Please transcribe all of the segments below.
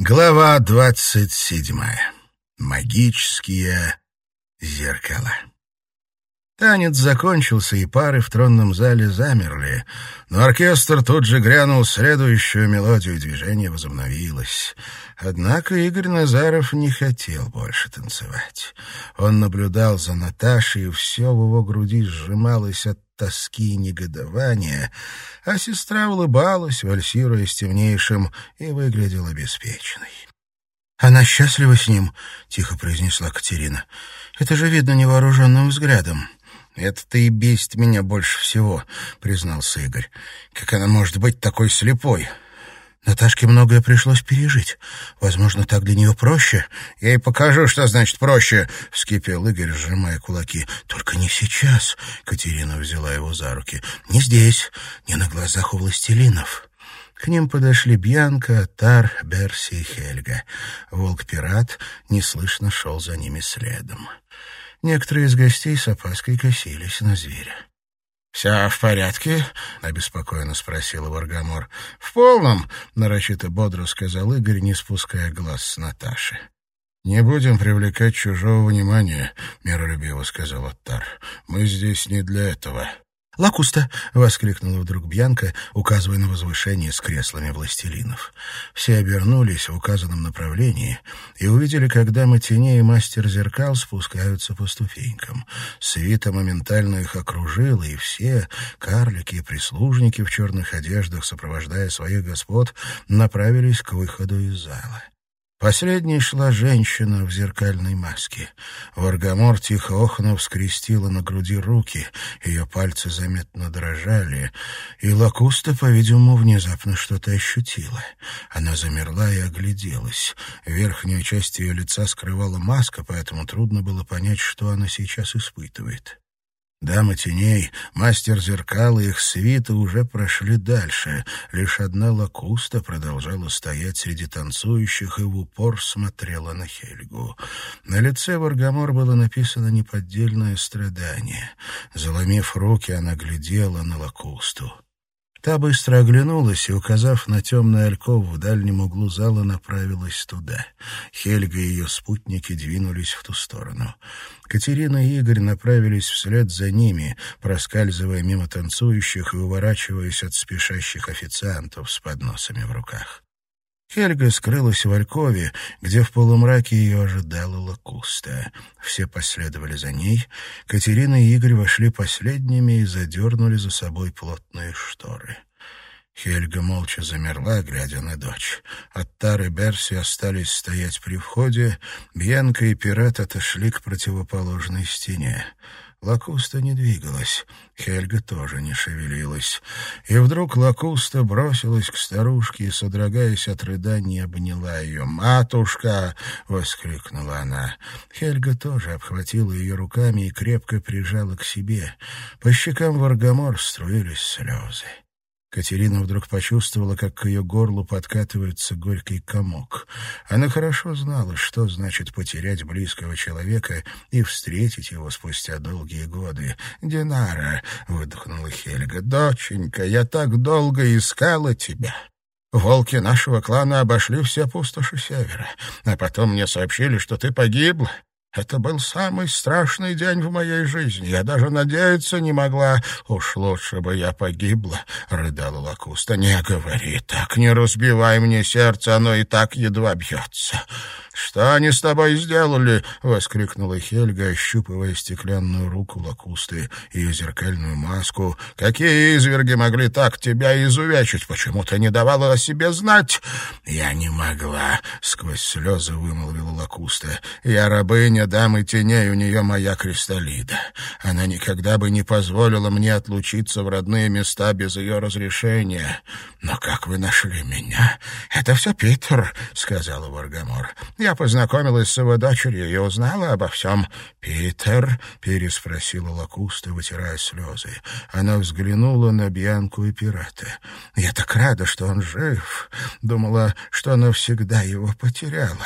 Глава двадцать седьмая. Магические зеркала. Танец закончился, и пары в тронном зале замерли, но оркестр тут же грянул следующую мелодию, и движение возобновилось. Однако Игорь Назаров не хотел больше танцевать. Он наблюдал за Наташей, и все в его груди сжималось от тоски и негодования, а сестра улыбалась, вальсируя с темнейшим, и выглядела беспечной. «Она счастлива с ним», — тихо произнесла Катерина. «Это же видно невооруженным взглядом». «Это-то и бесит меня больше всего», — признался Игорь. «Как она может быть такой слепой?» Наташке многое пришлось пережить. Возможно, так для нее проще. Я ей покажу, что значит проще, — вскипел Игорь, сжимая кулаки. Только не сейчас, — Катерина взяла его за руки. Не здесь, не на глазах у властелинов. К ним подошли Бьянка, Тар, Берси и Хельга. Волк-пират неслышно шел за ними следом. Некоторые из гостей с опаской косились на зверя. «Все в порядке?» — обеспокоенно спросил Варгамор. «В полном», — нарочито бодро сказал Игорь, не спуская глаз с Наташи. «Не будем привлекать чужого внимания», — миролюбиво сказал Оттар. «Мы здесь не для этого». «Лакуста!» — воскликнула вдруг Бьянка, указывая на возвышение с креслами властелинов. Все обернулись в указанном направлении и увидели, когда Матине и мастер зеркал спускаются по ступенькам. Свита моментально их окружила, и все, карлики и прислужники в черных одеждах, сопровождая своих господ, направились к выходу из зала. Последней шла женщина в зеркальной маске. Варгамор, тихо охнув, скрестила на груди руки, ее пальцы заметно дрожали, и Лакуста, по-видимому, внезапно что-то ощутила. Она замерла и огляделась. Верхнюю часть ее лица скрывала маска, поэтому трудно было понять, что она сейчас испытывает. Дама теней, мастер зеркал и их свита уже прошли дальше. Лишь одна лакуста продолжала стоять среди танцующих и в упор смотрела на Хельгу. На лице Варгамор было написано неподдельное страдание. Заломив руки, она глядела на лакусту. Та быстро оглянулась и, указав на темный альков в дальнем углу зала, направилась туда. Хельга и ее спутники двинулись в ту сторону. Катерина и Игорь направились вслед за ними, проскальзывая мимо танцующих и уворачиваясь от спешащих официантов с подносами в руках. Хельга скрылась в Алькове, где в полумраке ее ожидала Лакуста. Все последовали за ней. Катерина и Игорь вошли последними и задернули за собой плотные шторы. Хельга молча замерла, глядя на дочь. Оттар и Берси остались стоять при входе, Бьянка и пират отошли к противоположной стене. Лакуста не двигалась, Хельга тоже не шевелилась. И вдруг Лакуста бросилась к старушке и, содрогаясь от рыданий, обняла ее. «Матушка!» — воскликнула она. Хельга тоже обхватила ее руками и крепко прижала к себе. По щекам Варгамор струились слезы. Катерина вдруг почувствовала, как к ее горлу подкатывается горький комок. Она хорошо знала, что значит потерять близкого человека и встретить его спустя долгие годы. «Динара!» — выдохнула Хельга. «Доченька, я так долго искала тебя!» Волки нашего клана обошли все пустоши севера, а потом мне сообщили, что ты погибла. Это был самый страшный день в моей жизни. Я даже надеяться не могла. Уж лучше бы я погибла, — рыдала Лакуста. Не говори так, не разбивай мне сердце, оно и так едва бьется. «Что они с тобой сделали?» — воскликнула Хельга, ощупывая стеклянную руку Лакусты и ее зеркальную маску. «Какие изверги могли так тебя изувечить? Почему ты не давала о себе знать?» «Я не могла», — сквозь слезы вымолвила Лакуста. «Я рабыня дамы теней, у нее моя кристаллида. Она никогда бы не позволила мне отлучиться в родные места без ее разрешения. Но как вы нашли меня?» «Это все Питер», — сказала Варгамор. «Я познакомилась с его дочерью и узнала обо всем. «Питер?» — переспросила Лакуста, вытирая слезы. Она взглянула на Бьянку и пирата. «Я так рада, что он жив!» Думала, что навсегда его потеряла.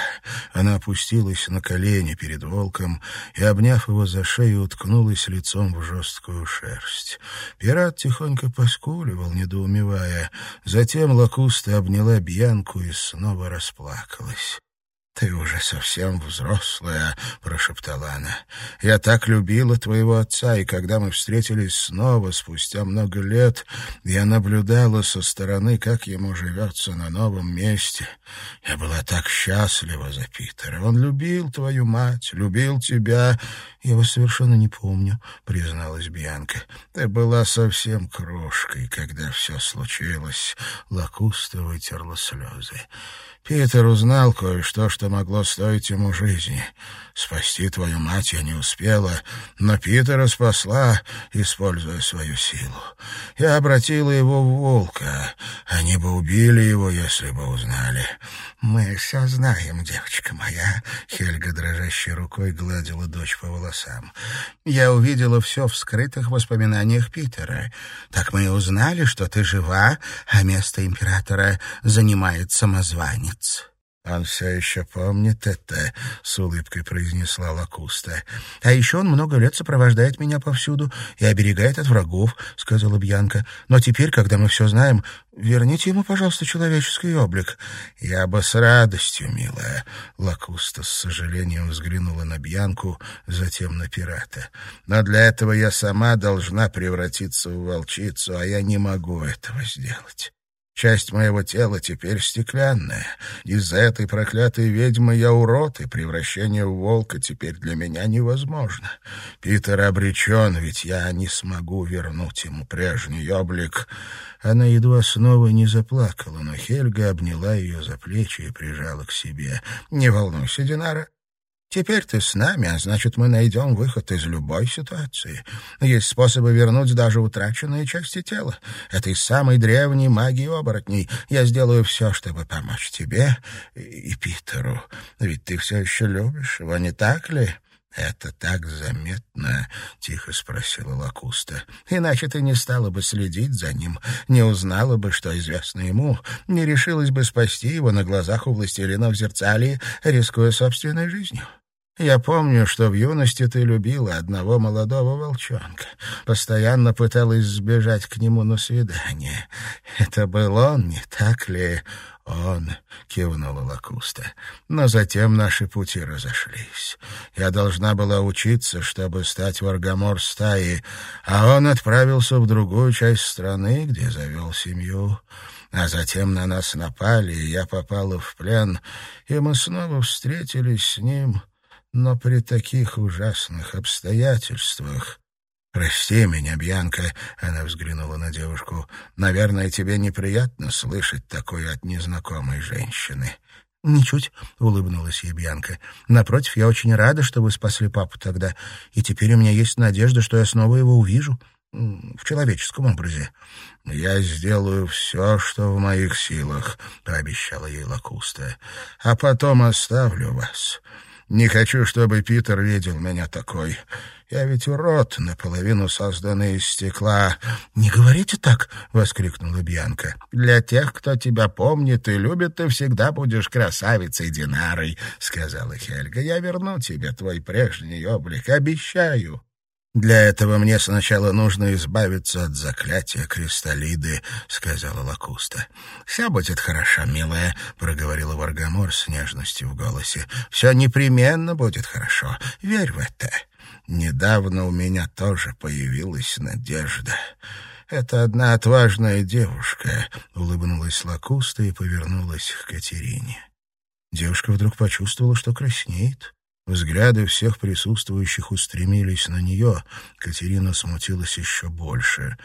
Она опустилась на колени перед волком и, обняв его за шею, уткнулась лицом в жесткую шерсть. Пират тихонько поскуливал, недоумевая. Затем Лакуста обняла Бьянку и снова расплакалась. «Ты уже совсем взрослая», — прошептала она. «Я так любила твоего отца, и когда мы встретились снова, спустя много лет, я наблюдала со стороны, как ему живется на новом месте. Я была так счастлива за Питера. Он любил твою мать, любил тебя. Я его совершенно не помню», — призналась Бьянка. «Ты была совсем крошкой, когда все случилось». Лакуста вытерла слезы. Питер узнал кое-что, что могло стоить ему жизни. Спасти твою мать я не успела, но Питера спасла, используя свою силу. Я обратила его в волка. Они бы убили его, если бы узнали. Мы все знаем, девочка моя. Хельга дрожащей рукой гладила дочь по волосам. Я увидела все в скрытых воспоминаниях Питера. Так мы и узнали, что ты жива, а место императора занимает самозванец. «Он все еще помнит это», — с улыбкой произнесла Лакуста. «А еще он много лет сопровождает меня повсюду и оберегает от врагов», — сказала Бьянка. «Но теперь, когда мы все знаем, верните ему, пожалуйста, человеческий облик». «Я бы с радостью, милая», — Лакуста с сожалением взглянула на Бьянку, затем на пирата. «Но для этого я сама должна превратиться в волчицу, а я не могу этого сделать». Часть моего тела теперь стеклянная. Из-за этой проклятой ведьмы я урод, и превращение в волка теперь для меня невозможно. Питер обречен, ведь я не смогу вернуть ему прежний облик. Она едва снова не заплакала, но Хельга обняла ее за плечи и прижала к себе. «Не волнуйся, Динара, Теперь ты с нами, а значит, мы найдем выход из любой ситуации. Есть способы вернуть даже утраченные части тела. Это из самой древней магии оборотней. Я сделаю все, чтобы помочь тебе и Питеру. Ведь ты все еще любишь его, не так ли?» «Это так заметно?» — тихо спросила Лакуста. «Иначе ты не стала бы следить за ним, не узнала бы, что известно ему, не решилась бы спасти его на глазах у властелина в зерцалии, рискуя собственной жизнью. Я помню, что в юности ты любила одного молодого волчонка. Постоянно пыталась сбежать к нему на свидание. Это был он, не так ли?» «Он», — кивнула Лакуста. «Но затем наши пути разошлись. Я должна была учиться, чтобы стать в Аргамор стаи, а он отправился в другую часть страны, где завел семью. А затем на нас напали, и я попала в плен, и мы снова встретились с ним» но при таких ужасных обстоятельствах... «Прости меня, Бьянка», — она взглянула на девушку. «Наверное, тебе неприятно слышать такое от незнакомой женщины». «Ничуть», — улыбнулась ей Бьянка. «Напротив, я очень рада, что вы спасли папу тогда, и теперь у меня есть надежда, что я снова его увижу в человеческом образе». «Я сделаю все, что в моих силах», — пообещала ей Лакуста. «А потом оставлю вас». Не хочу, чтобы Питер видел меня такой. Я ведь урод, наполовину созданный из стекла. — Не говорите так! — воскликнула Бьянка. — Для тех, кто тебя помнит и любит, ты всегда будешь красавицей Динарой, — сказала Хельга. — Я верну тебе твой прежний облик, обещаю. «Для этого мне сначала нужно избавиться от заклятия кристаллиды», — сказала Лакуста. «Все будет хорошо, милая», — проговорила Варгамор с нежностью в голосе. «Все непременно будет хорошо. Верь в это. Недавно у меня тоже появилась надежда». «Это одна отважная девушка», — улыбнулась Лакуста и повернулась к Катерине. Девушка вдруг почувствовала, что краснеет. Взгляды всех присутствующих устремились на нее. Катерина смутилась еще больше.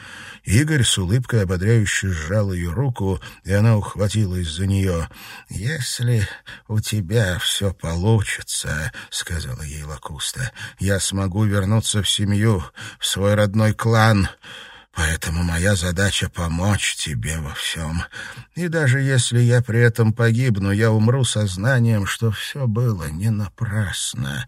Игорь с улыбкой ободряюще сжал ее руку, и она ухватилась за нее. «Если у тебя все получится, — сказала ей Лакуста, — я смогу вернуться в семью, в свой родной клан. Поэтому моя задача — помочь тебе во всем. И даже если я при этом погибну, я умру сознанием, что все было не напрасно».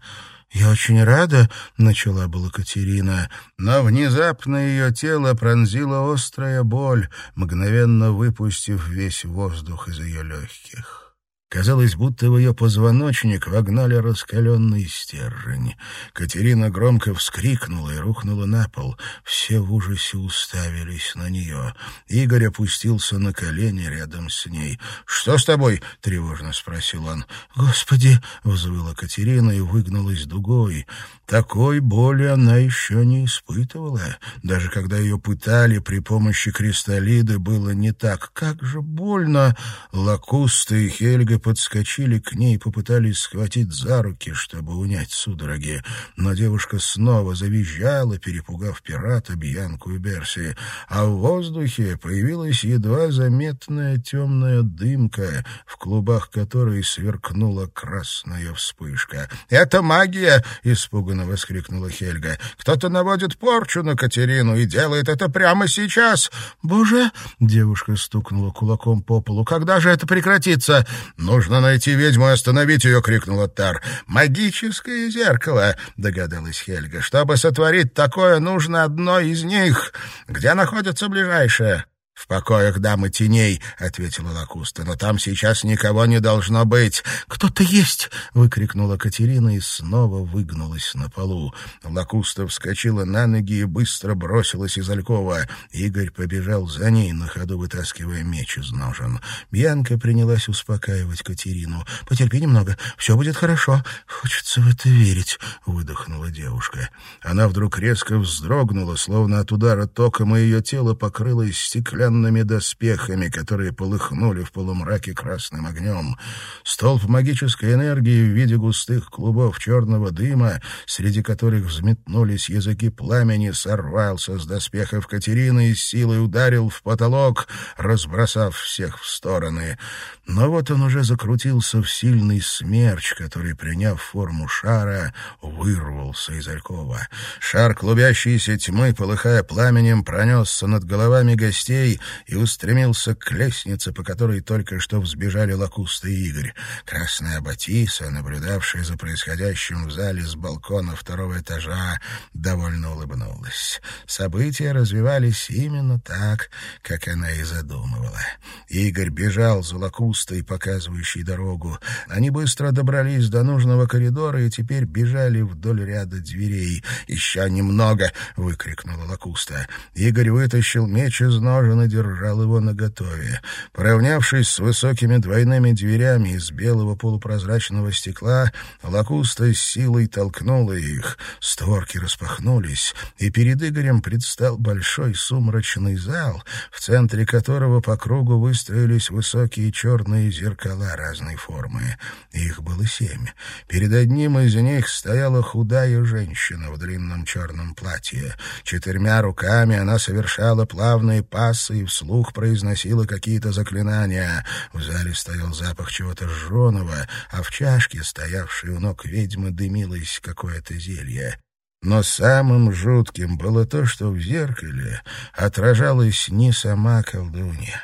«Я очень рада», — начала была Катерина, но внезапно ее тело пронзила острая боль, мгновенно выпустив весь воздух из ее легких. Казалось, будто в ее позвоночник вогнали раскаленный стержень. Катерина громко вскрикнула и рухнула на пол. Все в ужасе уставились на нее. Игорь опустился на колени рядом с ней. «Что с тобой?» — тревожно спросил он. «Господи!» — взвыла Катерина и выгнулась дугой. Такой боли она еще не испытывала. Даже когда ее пытали при помощи кристаллиды, было не так. Как же больно! Лакуста и Хельга подскочили к ней и попытались схватить за руки, чтобы унять судороги. Но девушка снова завизжала, перепугав пирата, Бьянку и Берси. А в воздухе появилась едва заметная темная дымка, в клубах которой сверкнула красная вспышка. «Это магия!» — испуганно воскликнула Хельга. «Кто-то наводит порчу на Катерину и делает это прямо сейчас!» «Боже!» — девушка стукнула кулаком по полу. «Когда же это прекратится?» «Нужно найти ведьму и остановить ее!» — крикнула Тар. «Магическое зеркало!» — догадалась Хельга. «Чтобы сотворить такое, нужно одно из них. Где находится ближайшее?» «В покоях дамы теней», — ответила Лакуста, — «но там сейчас никого не должно быть». «Кто-то есть!» — выкрикнула Катерина и снова выгнулась на полу. Лакуста вскочила на ноги и быстро бросилась из Алькова. Игорь побежал за ней, на ходу вытаскивая меч из ножен. Бьянка принялась успокаивать Катерину. «Потерпи немного, все будет хорошо. Хочется в это верить», — выдохнула девушка. Она вдруг резко вздрогнула, словно от удара током, и ее тело покрылось стеклянным стеклянными доспехами, которые полыхнули в полумраке красным огнем. Столб магической энергии в виде густых клубов черного дыма, среди которых взметнулись языки пламени, сорвался с доспехов Катерины и силой ударил в потолок, разбросав всех в стороны. Но вот он уже закрутился в сильный смерч, который, приняв форму шара, вырвался из Алькова. Шар клубящейся тьмы, полыхая пламенем, пронесся над головами гостей и устремился к лестнице, по которой только что взбежали Лакуста и Игорь. Красная Батиса, наблюдавшая за происходящим в зале с балкона второго этажа, довольно улыбнулась. События развивались именно так, как она и задумывала. Игорь бежал за Лакустой, показывающей дорогу. Они быстро добрались до нужного коридора и теперь бежали вдоль ряда дверей. «Еще немного!» — выкрикнула Лакуста. Игорь вытащил меч из ножен и держал его наготове. Поравнявшись с высокими двойными дверями из белого полупрозрачного стекла, Лакуста с силой толкнула их. Створки распахнулись, и перед Игорем предстал большой сумрачный зал, в центре которого по кругу выстроились высокие черные зеркала разной формы. Их было семь. Перед одним из них стояла худая женщина в длинном черном платье. Четырьмя руками она совершала плавные пасы и вслух произносила какие-то заклинания. В зале стоял запах чего-то жженого, а в чашке, стоявшей у ног ведьмы, дымилось какое-то зелье. Но самым жутким было то, что в зеркале отражалась не сама колдунья.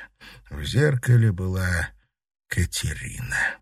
В зеркале была Катерина.